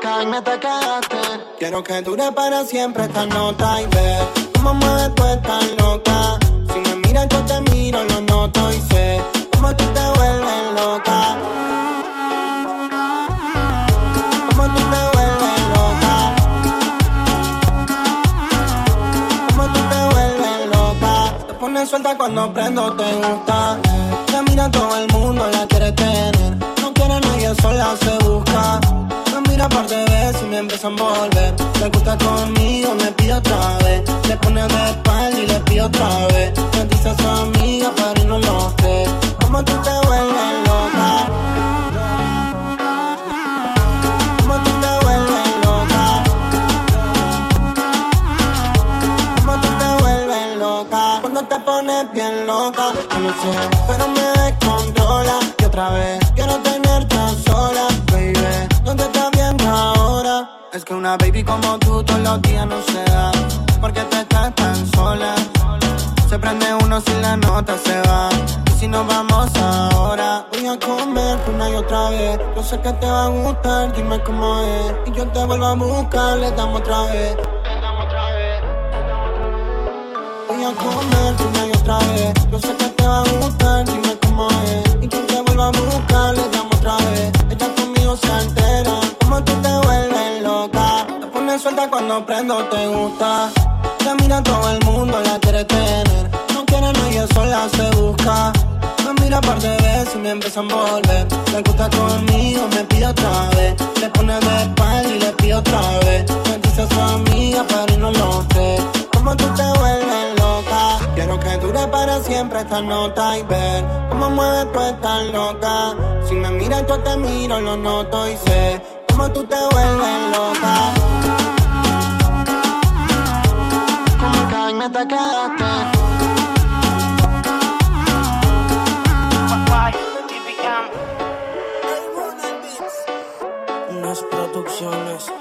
Me te quedaste. Quiero que dure para siempre esta nota y ver cómo mueves tú estás loca. Si me miras yo te miro, lo noto y sé cómo tú te vuelves loca. Cómo tú te vuelves loca. Cómo tú te vuelves loca. Te pones suelta cuando prendo, te gusta. Me empieza a envolver. Le gusta conmigo, me pide otra vez. Le pone de espalda y le pide otra vez. Me dice a su amiga para irnos los tres. Cómo tú te vuelves loca. Te te te pones bien loca. No sé, pero me descontrola. Y otra vez quiero tenerte a como tú todos los días no se da. Porque te estás tan sola. Se prende uno si la nota se va. Y si nos vamos ahora, voy a comer una y otra vez. Yo sé que te va a gustar, dime cómo es. Y yo te vuelvo a buscar, le damos otra vez. Voy a comer una y otra vez. Yo sé que te va a gustar, dime Suelta cuando prendo, te gusta. Te mira todo el mundo, la quiere tener. No quiere a nadie sola, se busca. Me mira par de veces y me empieza a envolver. Le gusta conmigo, me pide otra vez. Le pone de espalda y le pide otra vez. Me dice a su amiga para irnos los tres. Como tú te vuelves loca. Quiero que dure para siempre esta nota y ver cómo mueves tú estás loca. Si me miras yo te miro, lo noto y sé cómo tú te vuelves loca. atacaste. Unas producciones.